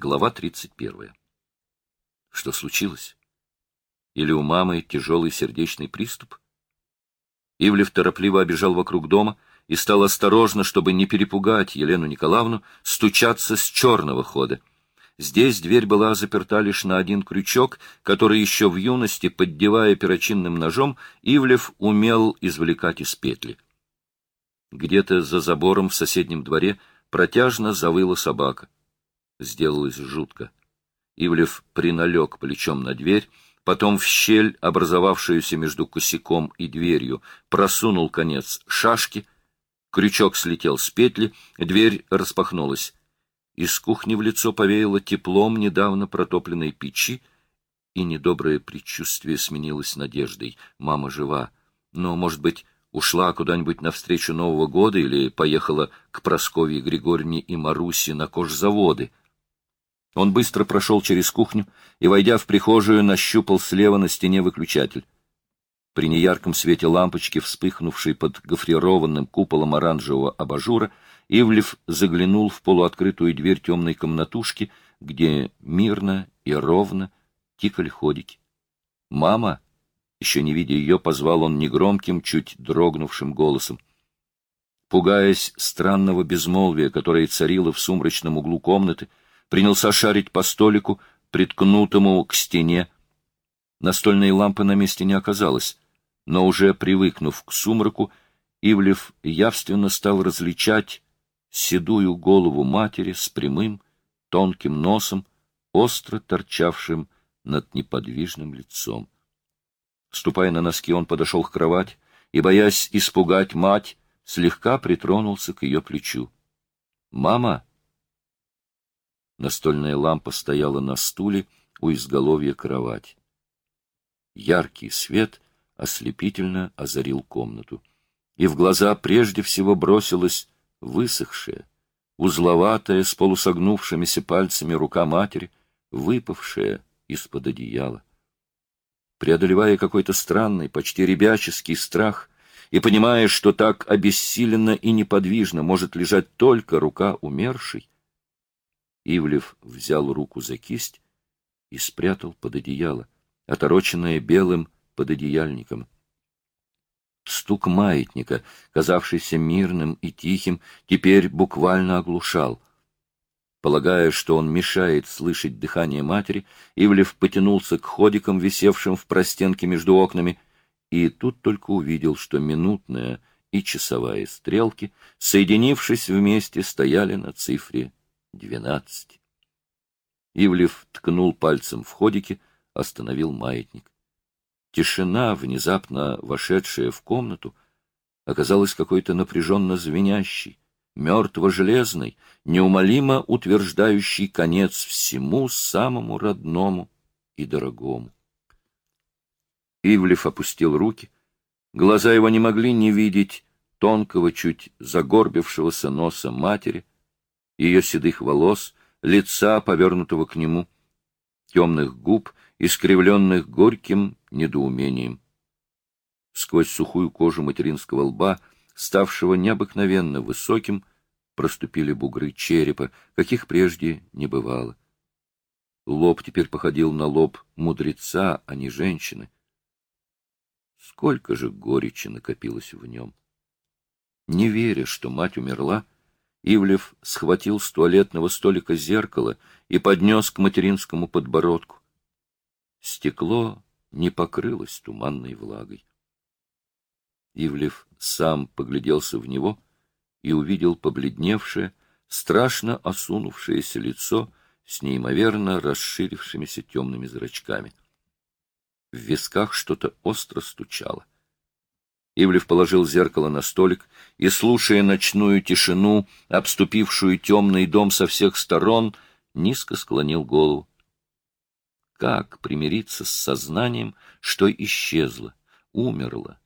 Глава 31. Что случилось? Или у мамы тяжелый сердечный приступ? Ивлев торопливо обежал вокруг дома и стал осторожно, чтобы не перепугать Елену Николаевну, стучаться с черного хода. Здесь дверь была заперта лишь на один крючок, который еще в юности, поддевая перочинным ножом, Ивлев умел извлекать из петли. Где-то за забором в соседнем дворе протяжно завыла собака. Сделалось жутко. Ивлев приналег плечом на дверь, потом в щель, образовавшуюся между косяком и дверью, просунул конец шашки, крючок слетел с петли, дверь распахнулась. Из кухни в лицо повеяло теплом недавно протопленной печи, и недоброе предчувствие сменилось надеждой. Мама жива, но, может быть, ушла куда-нибудь навстречу Нового года или поехала к Прасковье Григорьевне и Марусе на кожзаводы — он быстро прошел через кухню и, войдя в прихожую, нащупал слева на стене выключатель. При неярком свете лампочки, вспыхнувшей под гофрированным куполом оранжевого абажура, Ивлев заглянул в полуоткрытую дверь темной комнатушки, где мирно и ровно тикали ходики. «Мама!» Еще не видя ее, позвал он негромким, чуть дрогнувшим голосом. Пугаясь странного безмолвия, которое царило в сумрачном углу комнаты, принялся шарить по столику, приткнутому к стене. Настольной лампы на месте не оказалось, но уже привыкнув к сумраку, Ивлев явственно стал различать седую голову матери с прямым, тонким носом, остро торчавшим над неподвижным лицом. Ступая на носки, он подошел к кровати и, боясь испугать мать, слегка притронулся к ее плечу. — Мама! Настольная лампа стояла на стуле у изголовья кровати. Яркий свет ослепительно озарил комнату, и в глаза прежде всего бросилась высохшая, узловатая, с полусогнувшимися пальцами рука матери, выпавшая из-под одеяла. Преодолевая какой-то странный, почти ребяческий страх и понимая, что так обессиленно и неподвижно может лежать только рука умершей, Ивлев взял руку за кисть и спрятал под одеяло, отороченное белым пододеяльником. Стук маятника, казавшийся мирным и тихим, теперь буквально оглушал. Полагая, что он мешает слышать дыхание матери, Ивлев потянулся к ходикам, висевшим в простенке между окнами, и тут только увидел, что минутная и часовая стрелки, соединившись вместе, стояли на цифре Двенадцать. Ивлев ткнул пальцем в ходике, остановил маятник. Тишина, внезапно вошедшая в комнату, оказалась какой-то напряженно звенящей, мертво-железной, неумолимо утверждающей конец всему самому родному и дорогому. Ивлев опустил руки. Глаза его не могли не видеть тонкого, чуть загорбившегося носа матери, ее седых волос, лица, повернутого к нему, темных губ, искривленных горьким недоумением. Сквозь сухую кожу материнского лба, ставшего необыкновенно высоким, проступили бугры черепа, каких прежде не бывало. Лоб теперь походил на лоб мудреца, а не женщины. Сколько же горечи накопилось в нем! Не веря, что мать умерла, Ивлев схватил с туалетного столика зеркало и поднес к материнскому подбородку. Стекло не покрылось туманной влагой. Ивлев сам погляделся в него и увидел побледневшее, страшно осунувшееся лицо с неимоверно расширившимися темными зрачками. В висках что-то остро стучало. Ивлев положил зеркало на столик и, слушая ночную тишину, обступившую темный дом со всех сторон, низко склонил голову. Как примириться с сознанием, что исчезло, умерло,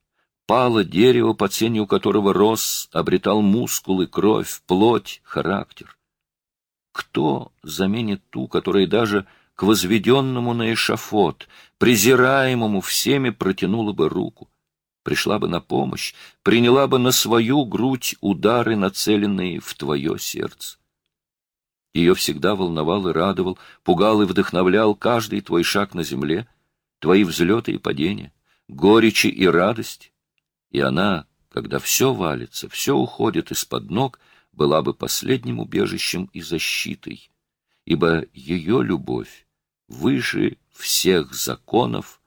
пало дерево, под сенью которого рос, обретал мускулы, кровь, плоть, характер? Кто заменит ту, которая даже к возведенному на эшафот, презираемому всеми протянула бы руку? Пришла бы на помощь, приняла бы на свою грудь удары, нацеленные в твое сердце. Ее всегда волновал и радовал, пугал и вдохновлял каждый твой шаг на земле, твои взлеты и падения, горечи и радость. И она, когда все валится, все уходит из-под ног, была бы последним убежищем и защитой, ибо ее любовь выше всех законов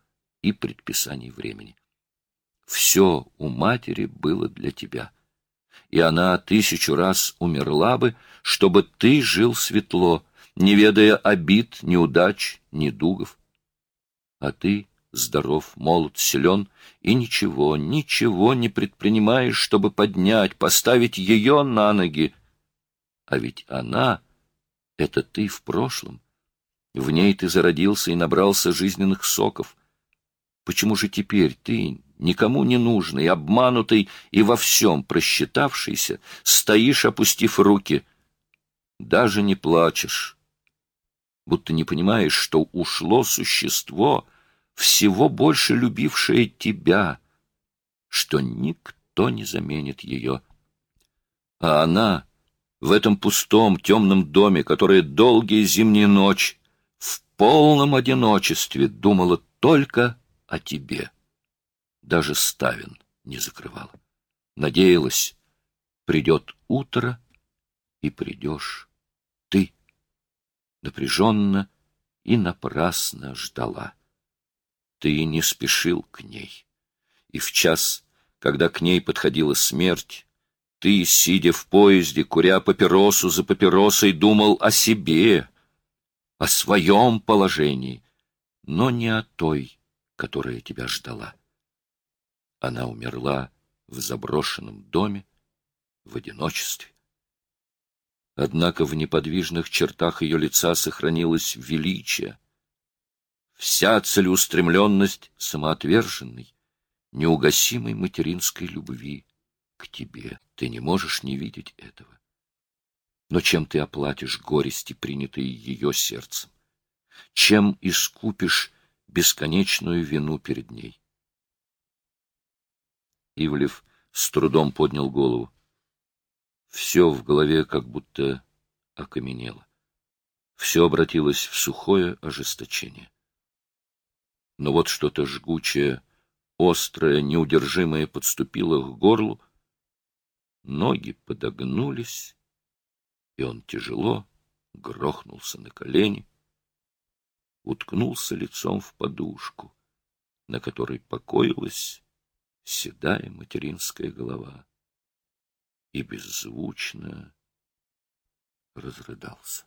и предписаний времени. Все у матери было для тебя, и она тысячу раз умерла бы, чтобы ты жил светло, не ведая обид, неудач, недугов. А ты здоров, молод, силен, и ничего, ничего не предпринимаешь, чтобы поднять, поставить ее на ноги. А ведь она — это ты в прошлом. В ней ты зародился и набрался жизненных соков. Почему же теперь ты, никому не нужный, обманутый и во всем просчитавшийся, стоишь, опустив руки, даже не плачешь, будто не понимаешь, что ушло существо, всего больше любившее тебя, что никто не заменит ее. А она в этом пустом темном доме, которое долгие зимние ночи в полном одиночестве думала только о тебе. Даже ставен не закрывала. Надеялась, придет утро, и придешь ты. Напряженно и напрасно ждала. Ты не спешил к ней. И в час, когда к ней подходила смерть, ты, сидя в поезде, куря папиросу за папиросой, думал о себе, о своем положении, но не о той, которая тебя ждала. Она умерла в заброшенном доме, в одиночестве. Однако в неподвижных чертах ее лица сохранилось величие, вся целеустремленность самоотверженной, неугасимой материнской любви к тебе. Ты не можешь не видеть этого. Но чем ты оплатишь горести, принятые ее сердцем? Чем искупишь бесконечную вину перед ней. Ивлев с трудом поднял голову. Все в голове как будто окаменело. Все обратилось в сухое ожесточение. Но вот что-то жгучее, острое, неудержимое подступило к горлу, ноги подогнулись, и он тяжело грохнулся на колени, уткнулся лицом в подушку, на которой покоилась седая материнская голова, и беззвучно разрыдался.